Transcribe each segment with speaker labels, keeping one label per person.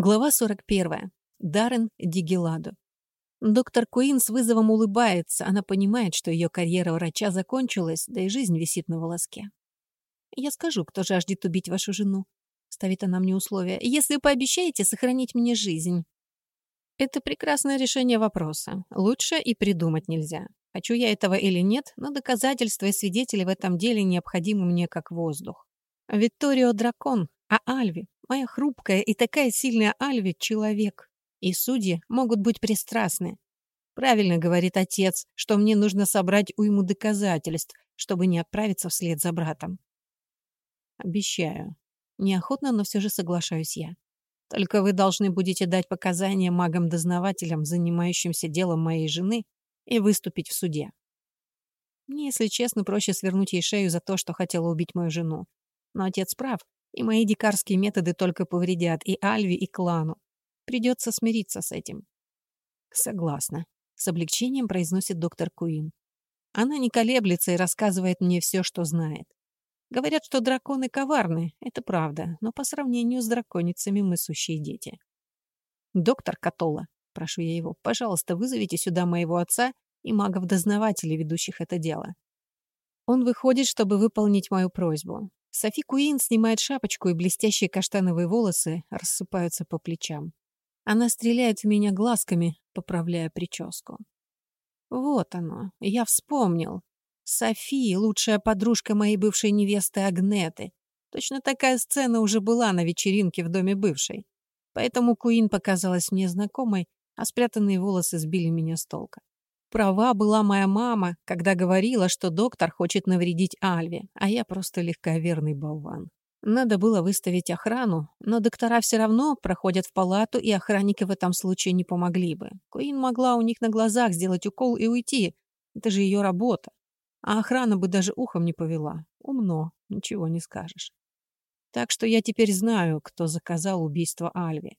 Speaker 1: Глава 41. Даррен Дигеладо. Доктор Куин с вызовом улыбается. Она понимает, что ее карьера врача закончилась, да и жизнь висит на волоске. «Я скажу, кто жаждет убить вашу жену», — ставит она мне условие, «если пообещаете сохранить мне жизнь». Это прекрасное решение вопроса. Лучше и придумать нельзя. Хочу я этого или нет, но доказательства и свидетели в этом деле необходимы мне как воздух. Викторио дракон, а Альви Моя хрупкая и такая сильная Альви — человек. И судьи могут быть пристрастны. Правильно говорит отец, что мне нужно собрать уйму доказательств, чтобы не отправиться вслед за братом. Обещаю. Неохотно, но все же соглашаюсь я. Только вы должны будете дать показания магам-дознавателям, занимающимся делом моей жены, и выступить в суде. Мне, если честно, проще свернуть ей шею за то, что хотела убить мою жену. Но отец прав, и мои дикарские методы только повредят и Альви, и клану. Придется смириться с этим. Согласна. С облегчением произносит доктор Куин. Она не колеблется и рассказывает мне все, что знает. Говорят, что драконы коварны. Это правда. Но по сравнению с драконицами мы сущие дети. Доктор Катола, прошу я его, пожалуйста, вызовите сюда моего отца и магов-дознавателей, ведущих это дело. Он выходит, чтобы выполнить мою просьбу. Софи Куин снимает шапочку, и блестящие каштановые волосы рассыпаются по плечам. Она стреляет в меня глазками, поправляя прическу. Вот оно, я вспомнил. Софи — лучшая подружка моей бывшей невесты Агнеты. Точно такая сцена уже была на вечеринке в доме бывшей. Поэтому Куин показалась мне знакомой, а спрятанные волосы сбили меня с толка. Права была моя мама, когда говорила, что доктор хочет навредить Альве, а я просто легковерный болван. Надо было выставить охрану, но доктора все равно проходят в палату, и охранники в этом случае не помогли бы. Куин могла у них на глазах сделать укол и уйти. Это же ее работа. А охрана бы даже ухом не повела. Умно, ничего не скажешь. Так что я теперь знаю, кто заказал убийство Альви.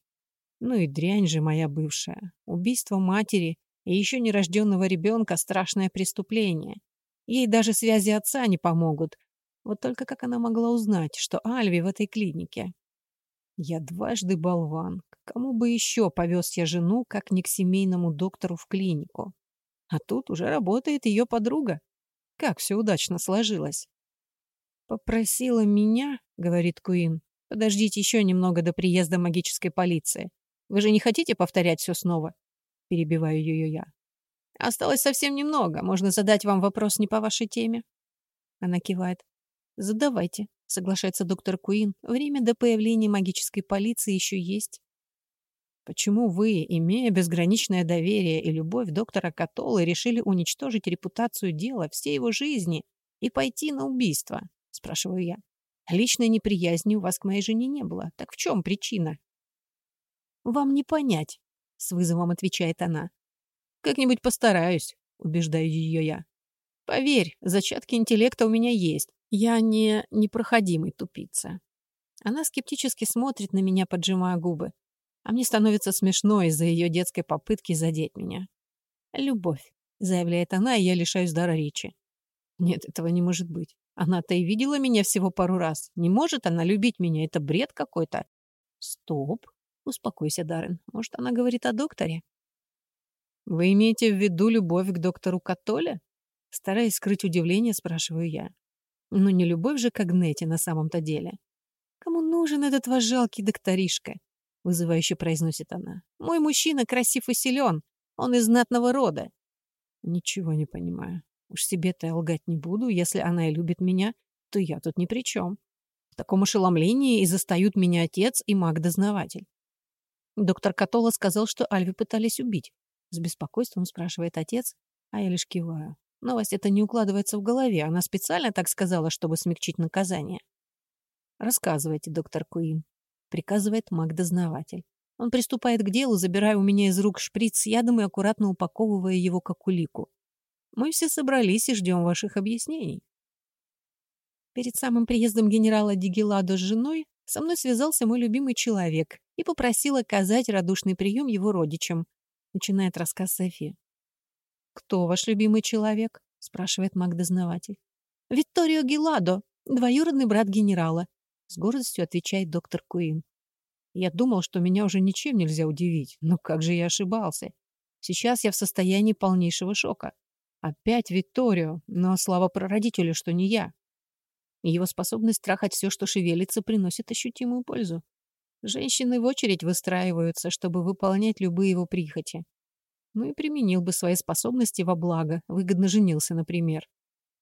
Speaker 1: Ну и дрянь же моя бывшая. Убийство матери и еще нерожденного ребенка – страшное преступление. Ей даже связи отца не помогут. Вот только как она могла узнать, что Альви в этой клинике? Я дважды болван. К кому бы еще повез я жену, как не к семейному доктору в клинику? А тут уже работает ее подруга. Как все удачно сложилось. «Попросила меня», — говорит Куин, — «подождите еще немного до приезда магической полиции. Вы же не хотите повторять все снова? Перебиваю ее я. Осталось совсем немного. Можно задать вам вопрос не по вашей теме. Она кивает. Задавайте, соглашается доктор Куин. Время до появления магической полиции еще есть. Почему вы, имея безграничное доверие и любовь доктора Католы, решили уничтожить репутацию дела, всей его жизни и пойти на убийство? Спрашиваю я. Личной неприязни у вас к моей жене не было. Так в чем причина? Вам не понять, с вызовом отвечает она. Как-нибудь постараюсь, убеждаю ее я. Поверь, зачатки интеллекта у меня есть. Я не непроходимый тупица. Она скептически смотрит на меня, поджимая губы. А мне становится смешно из-за ее детской попытки задеть меня. «Любовь», — заявляет она, и я лишаюсь дара речи. Нет, этого не может быть. Она-то и видела меня всего пару раз. Не может она любить меня, это бред какой-то. Стоп. Успокойся, Даррен. Может, она говорит о докторе? Вы имеете в виду любовь к доктору Католе? Стараясь скрыть удивление, спрашиваю я. Ну, не любовь же к Агнете на самом-то деле. Кому нужен этот ваш жалкий докторишка? Вызывающе произносит она. Мой мужчина красив и силен. Он из знатного рода. Ничего не понимаю. Уж себе-то я лгать не буду. Если она и любит меня, то я тут ни при чем. В таком ошеломлении и застают меня отец и маг-дознаватель. Доктор Катола сказал, что Альви пытались убить. С беспокойством спрашивает отец, а я лишь киваю. Новость эта не укладывается в голове. Она специально так сказала, чтобы смягчить наказание. «Рассказывайте, доктор Куин», — приказывает маг-дознаватель. Он приступает к делу, забирая у меня из рук шприц с ядом и аккуратно упаковывая его как улику. «Мы все собрались и ждем ваших объяснений». Перед самым приездом генерала Дигеладо с женой со мной связался мой любимый человек и попросил оказать радушный прием его родичам. Начинает рассказ Софи. «Кто ваш любимый человек?» — спрашивает маг-дознаватель. «Викторио Геладо, двоюродный брат генерала», — с гордостью отвечает доктор Куин. Я думал, что меня уже ничем нельзя удивить. Но как же я ошибался. Сейчас я в состоянии полнейшего шока. Опять Викторио, но слава прародителю, что не я. Его способность трахать все, что шевелится, приносит ощутимую пользу. Женщины в очередь выстраиваются, чтобы выполнять любые его прихоти. Ну и применил бы свои способности во благо, выгодно женился, например.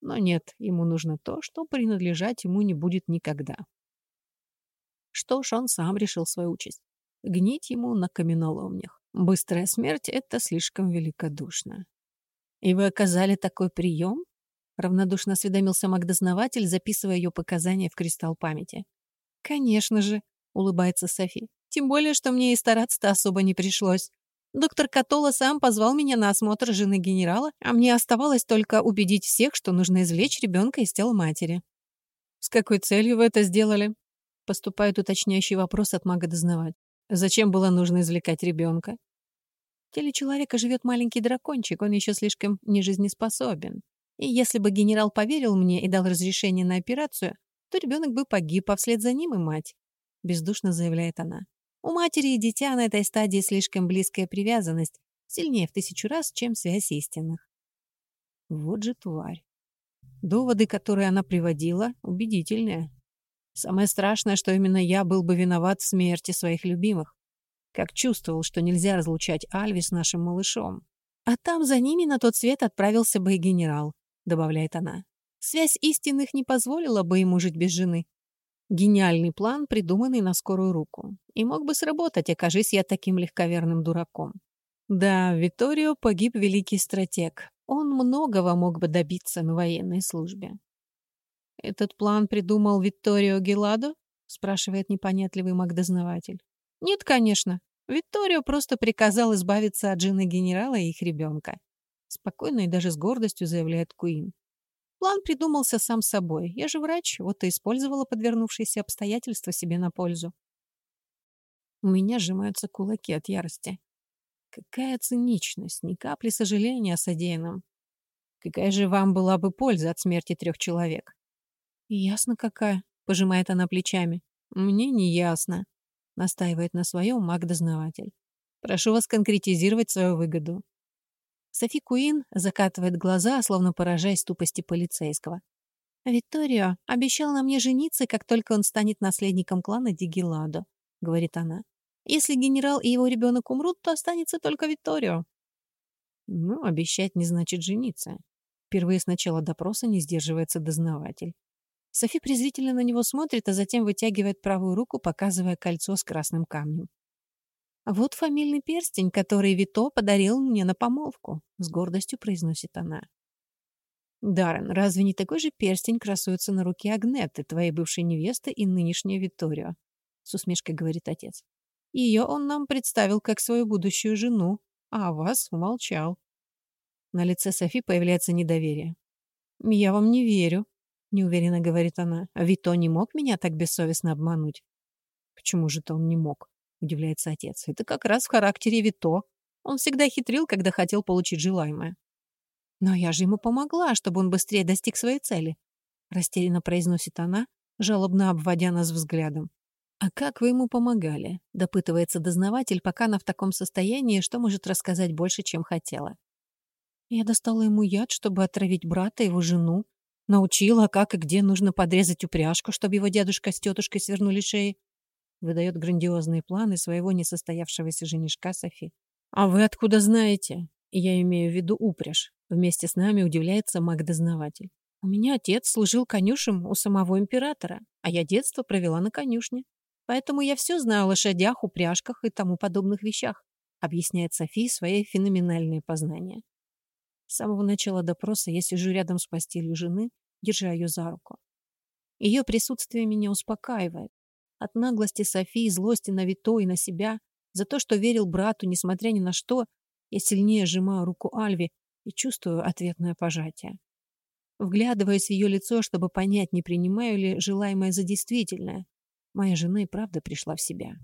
Speaker 1: Но нет, ему нужно то, что принадлежать ему не будет никогда. Что ж, он сам решил свою участь. Гнить ему на каменоломнях. Быстрая смерть — это слишком великодушно. «И вы оказали такой прием?» Равнодушно осведомился магдознаватель, записывая ее показания в кристалл памяти. «Конечно же», — улыбается Софи. «Тем более, что мне и стараться-то особо не пришлось. Доктор Катола сам позвал меня на осмотр жены генерала, а мне оставалось только убедить всех, что нужно извлечь ребенка из тела матери». «С какой целью вы это сделали?» Поступает уточняющий вопрос от мага-дознавать. «Зачем было нужно извлекать ребенка?» В теле человека живет маленький дракончик, он еще слишком нежизнеспособен. И если бы генерал поверил мне и дал разрешение на операцию, то ребенок бы погиб, а вслед за ним и мать. Бездушно заявляет она. У матери и дитя на этой стадии слишком близкая привязанность, сильнее в тысячу раз, чем связь истинных. Вот же тварь. Доводы, которые она приводила, убедительные. Самое страшное, что именно я был бы виноват в смерти своих любимых. Как чувствовал, что нельзя разлучать Альви с нашим малышом. А там за ними на тот свет отправился бы и генерал добавляет она. Связь истинных не позволила бы ему жить без жены. Гениальный план, придуманный на скорую руку. И мог бы сработать, окажись я таким легковерным дураком. Да, Виторио погиб великий стратег. Он многого мог бы добиться на военной службе. «Этот план придумал Витторио Геладо?» — спрашивает непонятливый магдознаватель. «Нет, конечно. Витторио просто приказал избавиться от жены генерала и их ребенка. Спокойно и даже с гордостью заявляет Куин. План придумался сам собой. Я же врач, вот и использовала подвернувшиеся обстоятельства себе на пользу. У меня сжимаются кулаки от ярости. Какая циничность, ни капли сожаления о содеянном. Какая же вам была бы польза от смерти трех человек? Ясно какая, пожимает она плечами. Мне не ясно, настаивает на своем маг-дознаватель. Прошу вас конкретизировать свою выгоду. Софи Куин закатывает глаза, словно поражаясь тупости полицейского. «Викторио обещал на мне жениться, как только он станет наследником клана Дигеладо», — говорит она. «Если генерал и его ребенок умрут, то останется только Викторио». «Ну, обещать не значит жениться». Впервые с начала допроса не сдерживается дознаватель. Софи презрительно на него смотрит, а затем вытягивает правую руку, показывая кольцо с красным камнем. «Вот фамильный перстень, который Вито подарил мне на помолвку», — с гордостью произносит она. «Даррен, разве не такой же перстень красуется на руке Агнеты, твоей бывшей невесты и нынешней Виторио?» — с усмешкой говорит отец. «Ее он нам представил как свою будущую жену, а о вас умолчал». На лице Софи появляется недоверие. «Я вам не верю», — неуверенно говорит она. «Вито не мог меня так бессовестно обмануть?» «Почему же-то он не мог?» — удивляется отец. «Это как раз в характере Вито. Он всегда хитрил, когда хотел получить желаемое». «Но я же ему помогла, чтобы он быстрее достиг своей цели», — растерянно произносит она, жалобно обводя нас взглядом. «А как вы ему помогали?» — допытывается дознаватель, пока она в таком состоянии, что может рассказать больше, чем хотела. Я достала ему яд, чтобы отравить брата и его жену, научила, как и где нужно подрезать упряжку, чтобы его дедушка с тетушкой свернули шеи, выдает грандиозные планы своего несостоявшегося женишка Софи. «А вы откуда знаете?» Я имею в виду упряжь. Вместе с нами удивляется маг-дознаватель. У меня отец служил конюшем у самого императора, а я детство провела на конюшне. Поэтому я все знаю о лошадях, упряжках и тому подобных вещах, объясняет Софи свои феноменальные познания. С самого начала допроса я сижу рядом с постелью жены, держа ее за руку. Ее присутствие меня успокаивает, от наглости Софии, злости на Вито и на себя, за то, что верил брату, несмотря ни на что, я сильнее сжимаю руку Альви и чувствую ответное пожатие. Вглядываясь в ее лицо, чтобы понять, не принимаю ли желаемое за действительное, моя жена и правда пришла в себя.